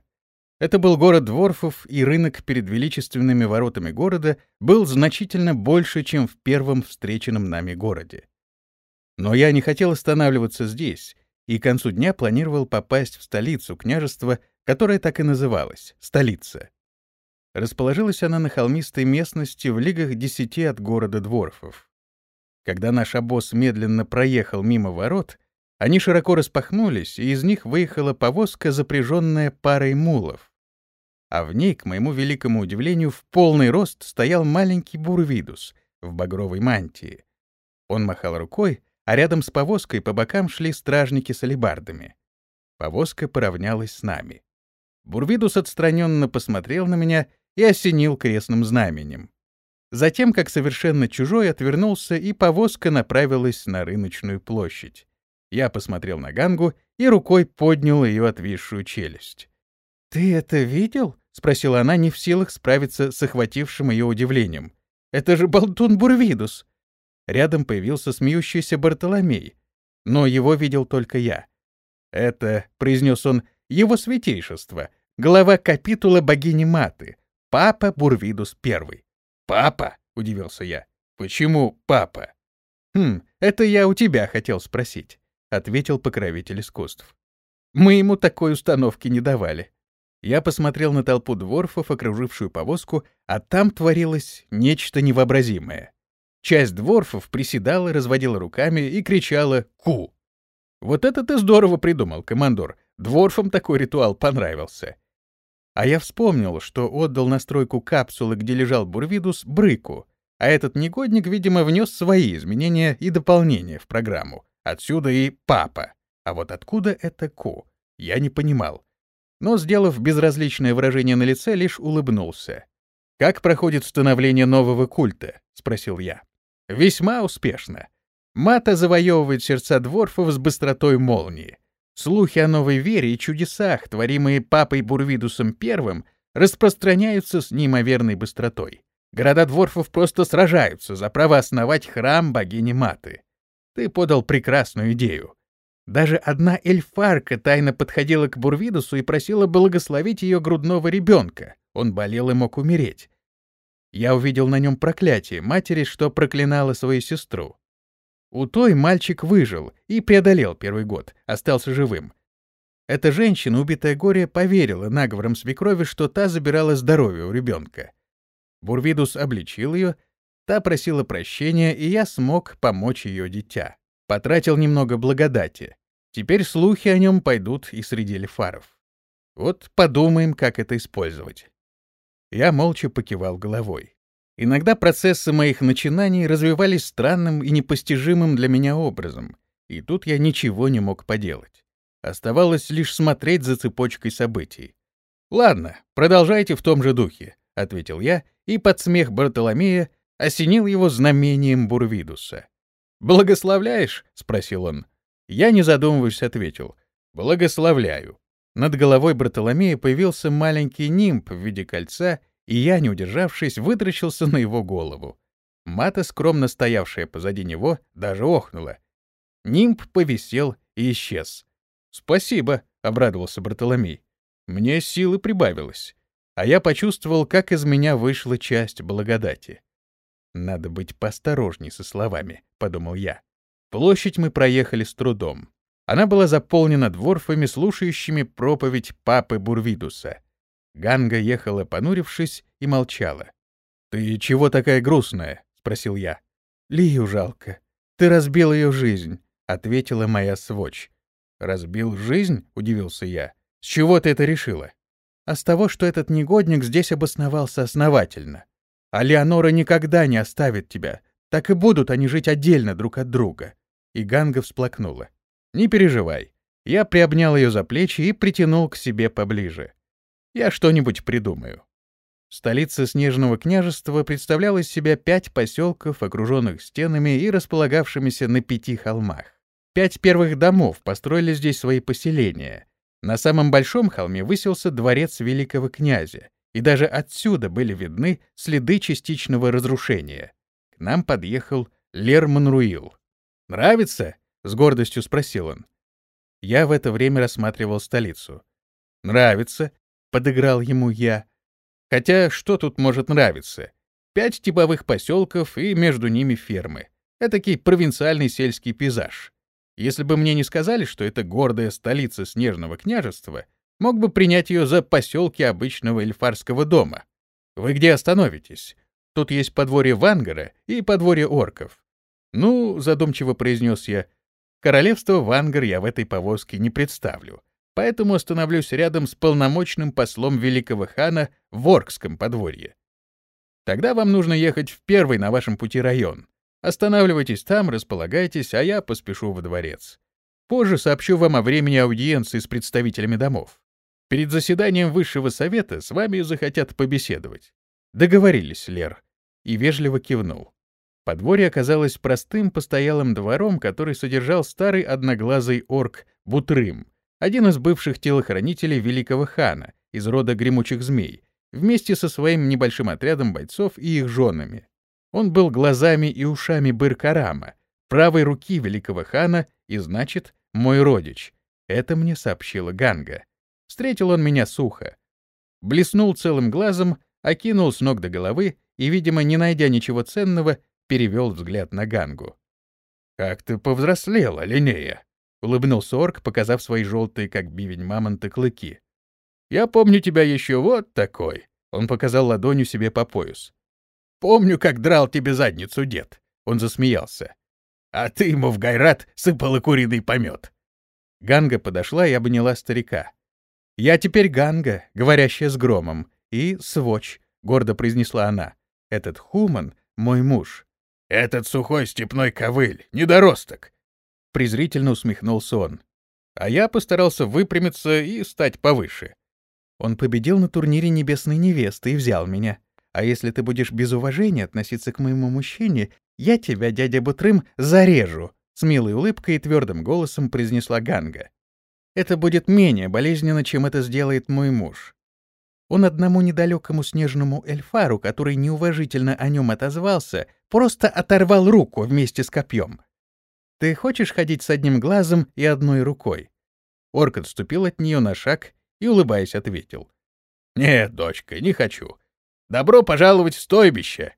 Это был город дворфов, и рынок перед величественными воротами города был значительно больше, чем в первом встреченном нами городе. Но я не хотел останавливаться здесь, и к концу дня планировал попасть в столицу княжества которая так и называлась — столица. Расположилась она на холмистой местности в лигах десяти от города Дворфов. Когда наш обоз медленно проехал мимо ворот, они широко распахнулись, и из них выехала повозка, запряженная парой мулов. А в ней, к моему великому удивлению, в полный рост стоял маленький бурвидус в багровой мантии. Он махал рукой, а рядом с повозкой по бокам шли стражники с алебардами. Повозка поравнялась с нами. Бурвидус отстраненно посмотрел на меня и осенил крестным знаменем. Затем, как совершенно чужой, отвернулся, и повозка направилась на рыночную площадь. Я посмотрел на Гангу и рукой поднял ее отвисшую челюсть. «Ты это видел?» — спросила она, не в силах справиться с охватившим ее удивлением. «Это же болтун Бурвидус!» Рядом появился смеющийся Бартоломей, но его видел только я. «Это», — произнес он, — «его святейшество, глава капитула богини Маты, папа Бурвидус I». «Папа?» — удивился я. «Почему папа?» «Хм, это я у тебя хотел спросить». — ответил покровитель искусств. «Мы ему такой установки не давали». Я посмотрел на толпу дворфов, окружившую повозку, а там творилось нечто невообразимое. Часть дворфов приседала, разводила руками и кричала «Ку!». «Вот это ты здорово придумал, командор. Дворфам такой ритуал понравился». А я вспомнил, что отдал настройку капсулы, где лежал Бурвидус, Брыку, а этот негодник, видимо, внес свои изменения и дополнения в программу. Отсюда и папа. А вот откуда это ку, я не понимал. Но, сделав безразличное выражение на лице, лишь улыбнулся. «Как проходит становление нового культа?» — спросил я. «Весьма успешно. Мата завоевывает сердца дворфов с быстротой молнии. Слухи о новой вере и чудесах, творимые папой Бурвидусом I, распространяются с неимоверной быстротой. Города дворфов просто сражаются за право основать храм богини Маты. Ты подал прекрасную идею. Даже одна эльфарка тайно подходила к Бурвидусу и просила благословить ее грудного ребенка. Он болел и мог умереть. Я увидел на нем проклятие матери, что проклинала свою сестру. У той мальчик выжил и преодолел первый год, остался живым. Эта женщина, убитая горе, поверила наговорам свекрови, что та забирала здоровье у ребенка. Бурвидус обличил ее, Та просила прощения, и я смог помочь ее дитя. Потратил немного благодати. Теперь слухи о нем пойдут и среди лефаров. Вот подумаем, как это использовать. Я молча покивал головой. Иногда процессы моих начинаний развивались странным и непостижимым для меня образом, и тут я ничего не мог поделать. Оставалось лишь смотреть за цепочкой событий. «Ладно, продолжайте в том же духе», — ответил я, и под смех Бартоломея осенил его знамением Бурвидуса. «Благословляешь?» — спросил он. Я, не задумываясь, ответил. «Благословляю». Над головой Бартоломея появился маленький нимб в виде кольца, и я, не удержавшись, вытращился на его голову. Мата, скромно стоявшая позади него, даже охнула. Нимб повисел и исчез. «Спасибо», — обрадовался Бартоломей. «Мне силы прибавилось». А я почувствовал, как из меня вышла часть благодати. «Надо быть поосторожней со словами», — подумал я. Площадь мы проехали с трудом. Она была заполнена дворфами, слушающими проповедь папы Бурвидуса. Ганга ехала, понурившись, и молчала. «Ты чего такая грустная?» — спросил я. «Лию жалко. Ты разбил ее жизнь», — ответила моя сводч. «Разбил жизнь?» — удивился я. «С чего ты это решила?» «А с того, что этот негодник здесь обосновался основательно. А Леонора никогда не оставит тебя. Так и будут они жить отдельно друг от друга. И Ганга всплакнула. Не переживай. Я приобнял ее за плечи и притянул к себе поближе. Я что-нибудь придумаю. Столица Снежного княжества представляла из себя пять поселков, окруженных стенами и располагавшимися на пяти холмах. Пять первых домов построили здесь свои поселения. На самом большом холме высился дворец великого князя, и даже отсюда были видны следы частичного разрушения. К нам подъехал Лер Монруил. «Нравится?» — с гордостью спросил он. Я в это время рассматривал столицу. «Нравится», — подыграл ему я. «Хотя что тут может нравиться? Пять типовых поселков и между ними фермы. Этакий провинциальный сельский пейзаж. Если бы мне не сказали, что это гордая столица Снежного княжества, мог бы принять ее за поселки обычного эльфарского дома. Вы где остановитесь? Тут есть подворье Вангара и подворье орков. «Ну», — задумчиво произнес я, — «королевство Вангар я в этой повозке не представлю, поэтому остановлюсь рядом с полномочным послом великого хана в Оркском подворье. Тогда вам нужно ехать в первый на вашем пути район. Останавливайтесь там, располагайтесь, а я поспешу во дворец. Позже сообщу вам о времени аудиенции с представителями домов. Перед заседанием высшего совета с вами захотят побеседовать. Договорились, Лер. И вежливо кивнул. Подворье оказалось простым постоялым двором, который содержал старый одноглазый орк Бутрым, один из бывших телохранителей великого хана из рода гремучих змей, вместе со своим небольшим отрядом бойцов и их женами. Он был глазами и ушами Быркарама, правой руки великого хана и, значит, мой родич. Это мне сообщила Ганга. Встретил он меня сухо. Блеснул целым глазом, окинул с ног до головы и, видимо, не найдя ничего ценного, перевел взгляд на Гангу. «Как ты повзрослела, Линея!» — улыбнулся орк, показав свои желтые, как бивень мамонта, клыки. «Я помню тебя еще вот такой!» — он показал ладонью себе по пояс. «Помню, как драл тебе задницу дед!» — он засмеялся. «А ты ему в гайрат сыпала куриный помет!» Ганга подошла и обняла старика. «Я теперь Ганга, говорящая с громом, и Своч», — гордо произнесла она. «Этот Хуман — мой муж. «Этот сухой степной ковыль, недоросток!» Презрительно усмехнулся он. А я постарался выпрямиться и стать повыше. Он победил на турнире Небесной Невесты и взял меня. А если ты будешь без уважения относиться к моему мужчине, я тебя, дядя Бутрым, зарежу!» С милой улыбкой и твердым голосом произнесла Ганга. «Это будет менее болезненно, чем это сделает мой муж. Он одному недалекому снежному эльфару, который неуважительно о нем отозвался, просто оторвал руку вместе с копьем. «Ты хочешь ходить с одним глазом и одной рукой?» Орк отступил от нее на шаг и, улыбаясь, ответил. «Нет, дочка, не хочу. Добро пожаловать в стойбище!»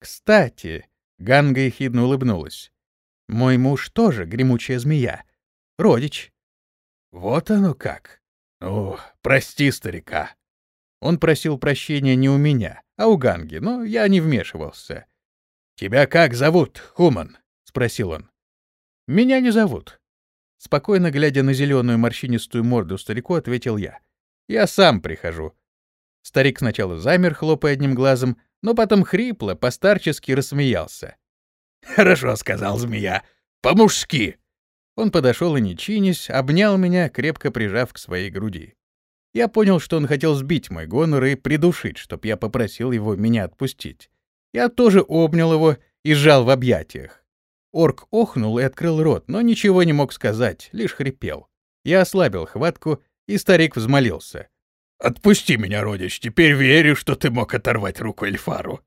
«Кстати», — Ганга ехидно улыбнулась, — «мой муж тоже гремучая змея. Родич». «Вот оно как. Ну, прости старика», он просил прощения не у меня, а у Ганги, но я не вмешивался. «Тебя как зовут, Хуман?» — спросил он. «Меня не зовут». Спокойно глядя на зеленую морщинистую морду старику, ответил я. «Я сам прихожу». Старик сначала замер, хлопая одним глазом, но потом хрипло, постарчески рассмеялся. «Хорошо», — сказал змея. «По-мужски». Он подошел и, не чинясь, обнял меня, крепко прижав к своей груди. Я понял, что он хотел сбить мой гонор и придушить, чтоб я попросил его меня отпустить. Я тоже обнял его и сжал в объятиях. Орк охнул и открыл рот, но ничего не мог сказать, лишь хрипел. Я ослабил хватку, и старик взмолился. «Отпусти меня, родич, теперь верю, что ты мог оторвать руку Эльфару».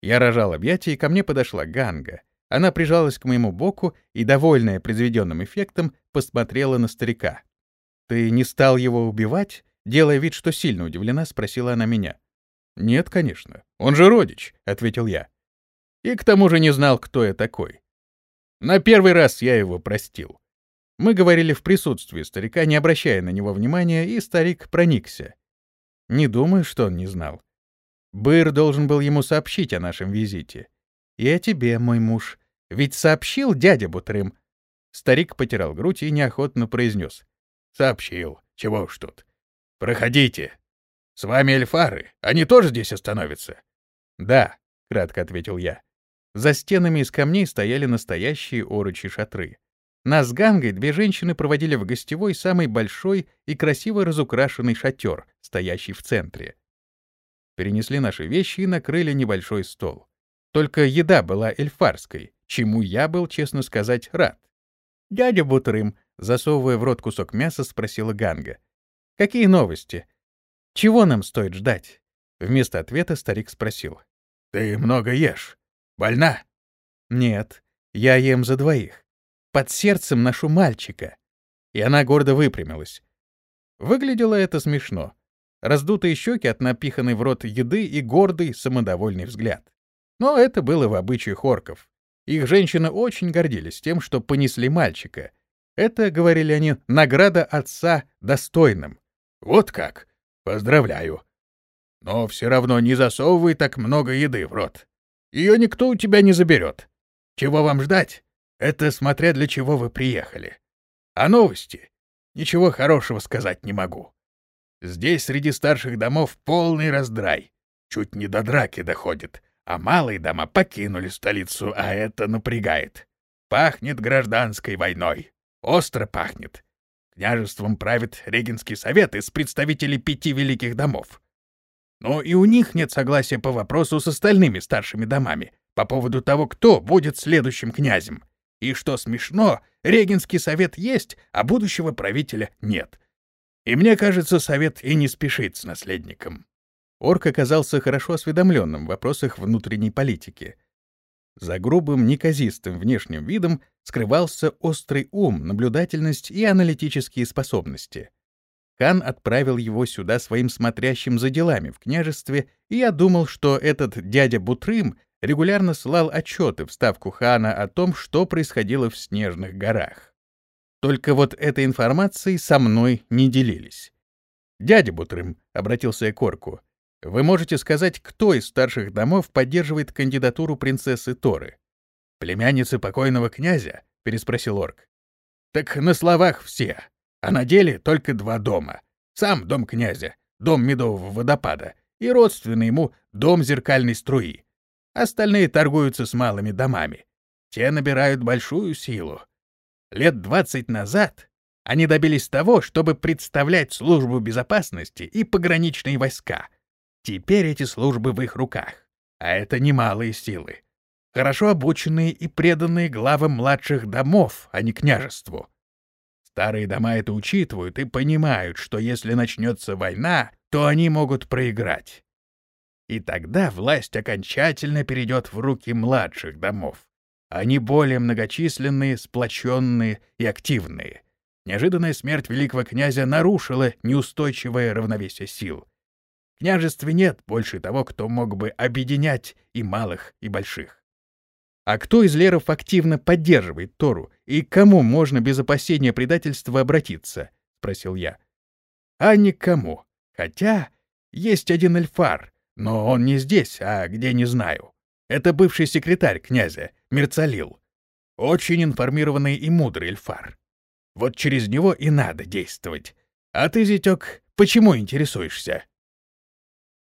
Я рожал объятия, и ко мне подошла Ганга. Она прижалась к моему боку и, довольная произведенным эффектом, посмотрела на старика. «Ты не стал его убивать?» Делая вид, что сильно удивлена, спросила она меня. «Нет, конечно. Он же родич», — ответил я. И к тому же не знал, кто я такой. На первый раз я его простил. Мы говорили в присутствии старика, не обращая на него внимания, и старик проникся. Не думаю, что он не знал. Быр должен был ему сообщить о нашем визите. И о тебе, мой муж. Ведь сообщил дядя Бутрым. Старик потирал грудь и неохотно произнес. Сообщил. Чего уж тут. «Проходите. С вами эльфары. Они тоже здесь остановятся?» «Да», — кратко ответил я. За стенами из камней стояли настоящие орочи шатры. Нас с Гангой две женщины проводили в гостевой самый большой и красиво разукрашенный шатер, стоящий в центре. Перенесли наши вещи и накрыли небольшой стол. Только еда была эльфарской, чему я был, честно сказать, рад. «Дядя Бутрым», засовывая в рот кусок мяса, спросила Ганга. Какие новости? Чего нам стоит ждать? Вместо ответа старик спросил. Ты много ешь. Больна? Нет, я ем за двоих. Под сердцем ношу мальчика. И она гордо выпрямилась. Выглядело это смешно. Раздутые щеки от напиханной в рот еды и гордый, самодовольный взгляд. Но это было в обычаях орков. Их женщины очень гордились тем, что понесли мальчика. Это, говорили они, награда отца достойным. Вот как? Поздравляю. Но все равно не засовывай так много еды в рот. Ее никто у тебя не заберет. Чего вам ждать? Это смотря для чего вы приехали. А новости? Ничего хорошего сказать не могу. Здесь среди старших домов полный раздрай. Чуть не до драки доходит. А малые дома покинули столицу, а это напрягает. Пахнет гражданской войной. Остро пахнет. Княжеством правит Регенский совет из представителей пяти великих домов. Но и у них нет согласия по вопросу с остальными старшими домами по поводу того, кто будет следующим князем. И что смешно, Регенский совет есть, а будущего правителя нет. И мне кажется, совет и не спешит с наследником. Орк оказался хорошо осведомленным в вопросах внутренней политики. За грубым, неказистым внешним видом скрывался острый ум, наблюдательность и аналитические способности. Хан отправил его сюда своим смотрящим за делами в княжестве, и я думал, что этот дядя Бутрым регулярно слал отчеты в ставку хана о том, что происходило в Снежных горах. Только вот этой информацией со мной не делились. «Дядя Бутрым», — обратился я к Орку, — «вы можете сказать, кто из старших домов поддерживает кандидатуру принцессы Торы?» «Племянницы покойного князя?» — переспросил Орк. «Так на словах все, а на деле только два дома. Сам дом князя, дом Медового водопада, и родственный ему дом зеркальной струи. Остальные торгуются с малыми домами. Те набирают большую силу. Лет двадцать назад они добились того, чтобы представлять службу безопасности и пограничные войска. Теперь эти службы в их руках, а это немалые силы. Хорошо обученные и преданные главам младших домов, а не княжеству. Старые дома это учитывают и понимают, что если начнется война, то они могут проиграть. И тогда власть окончательно перейдет в руки младших домов. Они более многочисленные, сплоченные и активные. Неожиданная смерть великого князя нарушила неустойчивое равновесие сил. Княжестве нет больше того, кто мог бы объединять и малых, и больших. А кто из леров активно поддерживает Тору, и к кому можно без опасения предательства обратиться? — спросил я. — А никому. Хотя есть один эльфар, но он не здесь, а где не знаю. Это бывший секретарь князя, Мерцалил. Очень информированный и мудрый эльфар. Вот через него и надо действовать. А ты, зятёк, почему интересуешься?